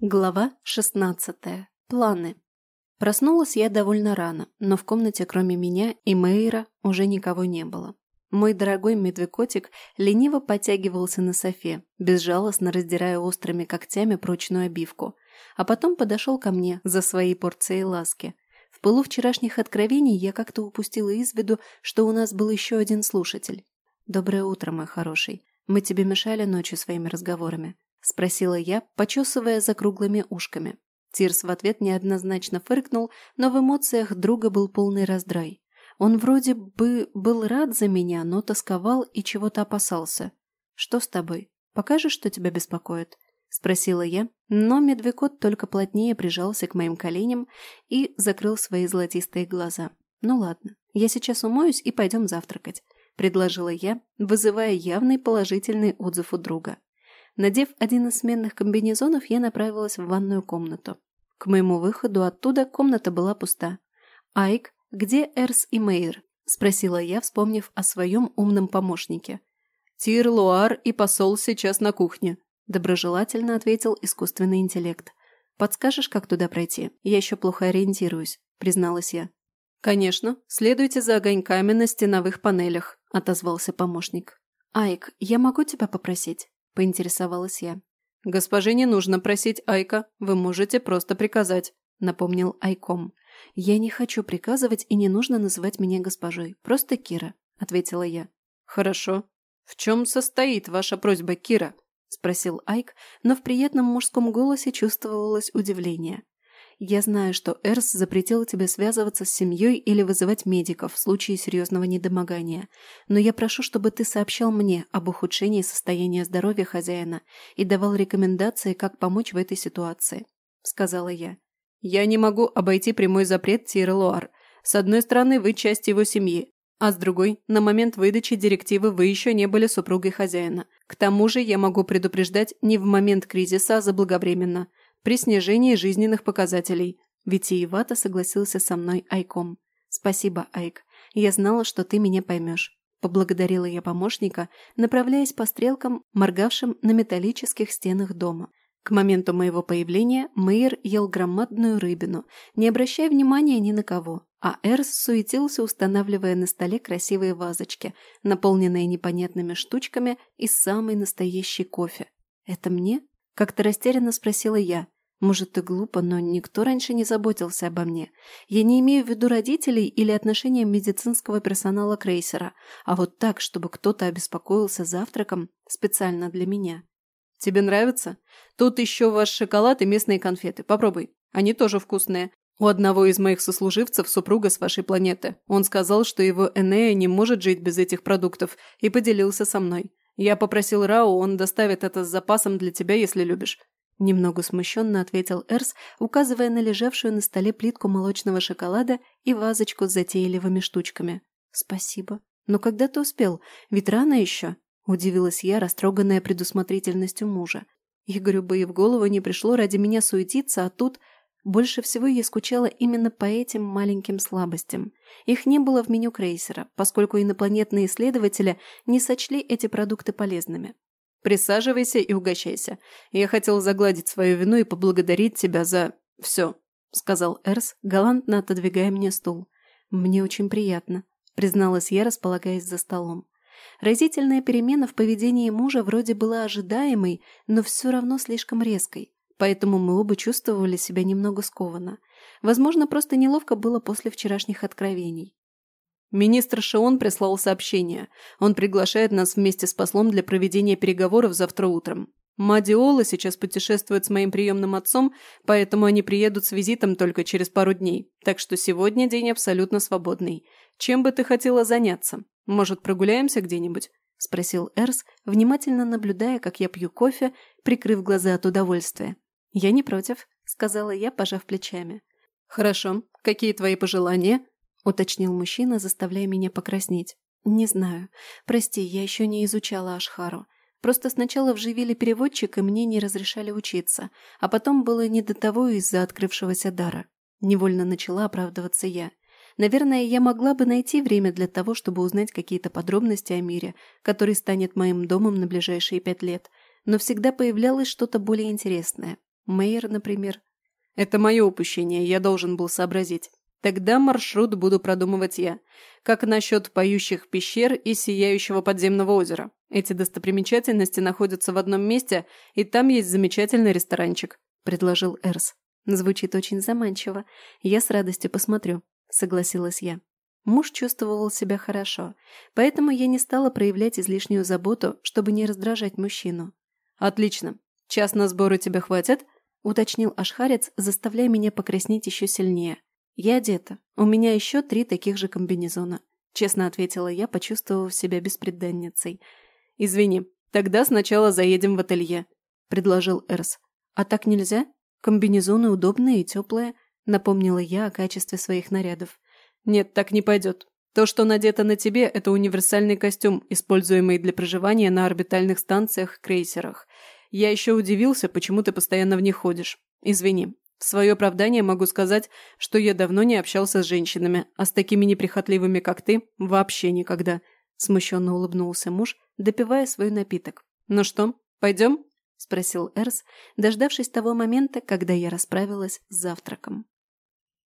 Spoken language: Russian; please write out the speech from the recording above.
Глава 16. Планы. Проснулась я довольно рано, но в комнате кроме меня и Мейра уже никого не было. Мой дорогой медвекотик лениво подтягивался на софе, безжалостно раздирая острыми когтями прочную обивку, а потом подошел ко мне за своей порцией ласки. В пылу вчерашних откровений я как-то упустила из виду, что у нас был еще один слушатель. «Доброе утро, мой хороший. Мы тебе мешали ночью своими разговорами?» – спросила я, почесывая за круглыми ушками. Тирс в ответ неоднозначно фыркнул, но в эмоциях друга был полный раздрай. Он вроде бы был рад за меня, но тосковал и чего-то опасался. «Что с тобой? Покажешь, что тебя беспокоит?» – спросила я, но медвекот только плотнее прижался к моим коленям и закрыл свои золотистые глаза. «Ну ладно, я сейчас умоюсь и пойдем завтракать», – предложила я, вызывая явный положительный отзыв у друга. Надев один из сменных комбинезонов, я направилась в ванную комнату. К моему выходу оттуда комната была пуста. «Айк, где Эрс и Мейр?» – спросила я, вспомнив о своем умном помощнике. «Тир, Луар и посол сейчас на кухне», – доброжелательно ответил искусственный интеллект. «Подскажешь, как туда пройти? Я еще плохо ориентируюсь», – призналась я. «Конечно, следуйте за огоньками на стеновых панелях», – отозвался помощник. «Айк, я могу тебя попросить?» – поинтересовалась я. «Госпоже не нужно просить Айка, вы можете просто приказать», – напомнил Айком. «Я не хочу приказывать и не нужно называть меня госпожой, просто Кира», – ответила я. «Хорошо. В чем состоит ваша просьба, Кира?» – спросил Айк, но в приятном мужском голосе чувствовалось удивление. Я знаю, что Эрс запретил тебе связываться с семьей или вызывать медиков в случае серьезного недомогания, но я прошу, чтобы ты сообщал мне об ухудшении состояния здоровья хозяина и давал рекомендации, как помочь в этой ситуации», — сказала я. «Я не могу обойти прямой запрет Тира Луар. С одной стороны, вы часть его семьи, а с другой, на момент выдачи директивы вы еще не были супругой хозяина. К тому же я могу предупреждать не в момент кризиса, а заблаговременно при снижении жизненных показателей. Витиевато согласился со мной Айком. «Спасибо, Айк. Я знала, что ты меня поймешь». Поблагодарила я помощника, направляясь по стрелкам, моргавшим на металлических стенах дома. К моменту моего появления Мейер ел громадную рыбину, не обращая внимания ни на кого, а Эрс суетился, устанавливая на столе красивые вазочки, наполненные непонятными штучками и самый настоящий кофе. «Это мне?» – как-то растерянно спросила я, может, и глупо, но никто раньше не заботился обо мне. Я не имею в виду родителей или отношения медицинского персонала крейсера, а вот так, чтобы кто-то обеспокоился завтраком специально для меня. «Тебе нравится? Тут еще ваш шоколад и местные конфеты. Попробуй. Они тоже вкусные. У одного из моих сослуживцев супруга с вашей планеты. Он сказал, что его Энея не может жить без этих продуктов, и поделился со мной. Я попросил Рау, он доставит это с запасом для тебя, если любишь. Немного смущенно ответил Эрс, указывая на лежавшую на столе плитку молочного шоколада и вазочку с затейливыми штучками. «Спасибо. Но когда ты успел? Ведь рано еще?» Удивилась я, растроганная предусмотрительностью мужа. Игорю бы и в голову не пришло ради меня суетиться, а тут... Больше всего я скучала именно по этим маленьким слабостям. Их не было в меню крейсера, поскольку инопланетные исследователи не сочли эти продукты полезными. Присаживайся и угощайся. Я хотел загладить свою вину и поблагодарить тебя за... все», — сказал Эрс, галантно отодвигая мне стул. «Мне очень приятно», — призналась я, располагаясь за столом. Разительная перемена в поведении мужа вроде была ожидаемой, но все равно слишком резкой, поэтому мы оба чувствовали себя немного скованно. Возможно, просто неловко было после вчерашних откровений. Министр Шион прислал сообщение. Он приглашает нас вместе с послом для проведения переговоров завтра утром. Мадиола сейчас путешествует с моим приемным отцом, поэтому они приедут с визитом только через пару дней. Так что сегодня день абсолютно свободный. Чем бы ты хотела заняться? Может, прогуляемся где-нибудь?» – спросил Эрс, внимательно наблюдая, как я пью кофе, прикрыв глаза от удовольствия. «Я не против», – сказала я, пожав плечами. «Хорошо. Какие твои пожелания?» – уточнил мужчина, заставляя меня покраснеть. «Не знаю. Прости, я еще не изучала Ашхару. Просто сначала вживили переводчик, и мне не разрешали учиться, а потом было не до того из-за открывшегося дара. Невольно начала оправдываться я. Наверное, я могла бы найти время для того, чтобы узнать какие-то подробности о мире, который станет моим домом на ближайшие пять лет. Но всегда появлялось что-то более интересное. Мейер, например. Это мое упущение, я должен был сообразить. Тогда маршрут буду продумывать я. Как насчет поющих пещер и сияющего подземного озера? Эти достопримечательности находятся в одном месте, и там есть замечательный ресторанчик», – предложил Эрс. Звучит очень заманчиво. Я с радостью посмотрю, согласилась я. Муж чувствовал себя хорошо, поэтому я не стала проявлять излишнюю заботу, чтобы не раздражать мужчину. «Отлично. Час на сборы тебе хватит?» – уточнил Ашхарец, заставляя меня покраснеть еще сильнее. «Я одета. У меня еще три таких же комбинезона», — честно ответила я, почувствовав себя беспреданницей. «Извини, тогда сначала заедем в ателье», — предложил Эрс. «А так нельзя? Комбинезоны удобные и теплые», — напомнила я о качестве своих нарядов. «Нет, так не пойдет. То, что надето на тебе, это универсальный костюм, используемый для проживания на орбитальных станциях-крейсерах. Я еще удивился, почему ты постоянно в них ходишь. Извини, в свое оправдание могу сказать, что я давно не общался с женщинами, а с такими неприхотливыми, как ты, вообще никогда», – смущенно улыбнулся муж, допивая свой напиток. «Ну что, пойдем?» – спросил Эрс, дождавшись того момента, когда я расправилась с завтраком.